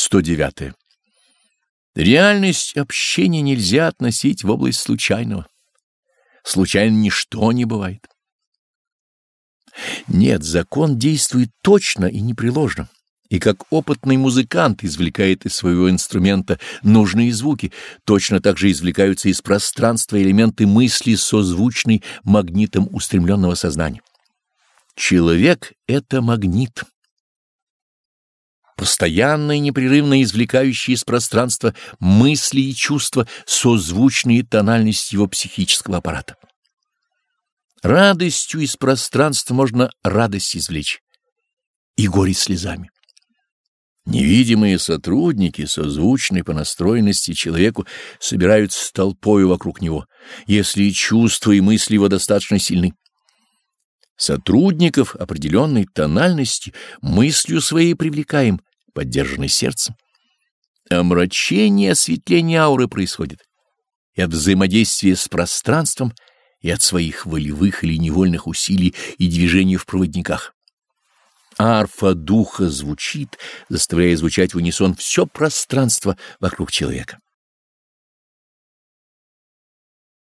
109. Реальность общения нельзя относить в область случайного. Случайно ничто не бывает. Нет, закон действует точно и непреложно. И как опытный музыкант извлекает из своего инструмента нужные звуки, точно так же извлекаются из пространства элементы мысли, созвучной магнитом устремленного сознания. Человек — это магнит постоянно и непрерывно извлекающий из пространства мысли и чувства, созвучные тональности его психического аппарата. Радостью из пространства можно радость извлечь и горе слезами. Невидимые сотрудники, созвучные по настроенности человеку, собираются толпою вокруг него, если чувства и мысли его достаточно сильны. Сотрудников определенной тональности мыслью своей привлекаем, поддержанный сердцем. Омрачение осветление ауры происходит и от взаимодействия с пространством, и от своих волевых или невольных усилий и движений в проводниках. Арфа духа звучит, заставляя звучать в унисон все пространство вокруг человека.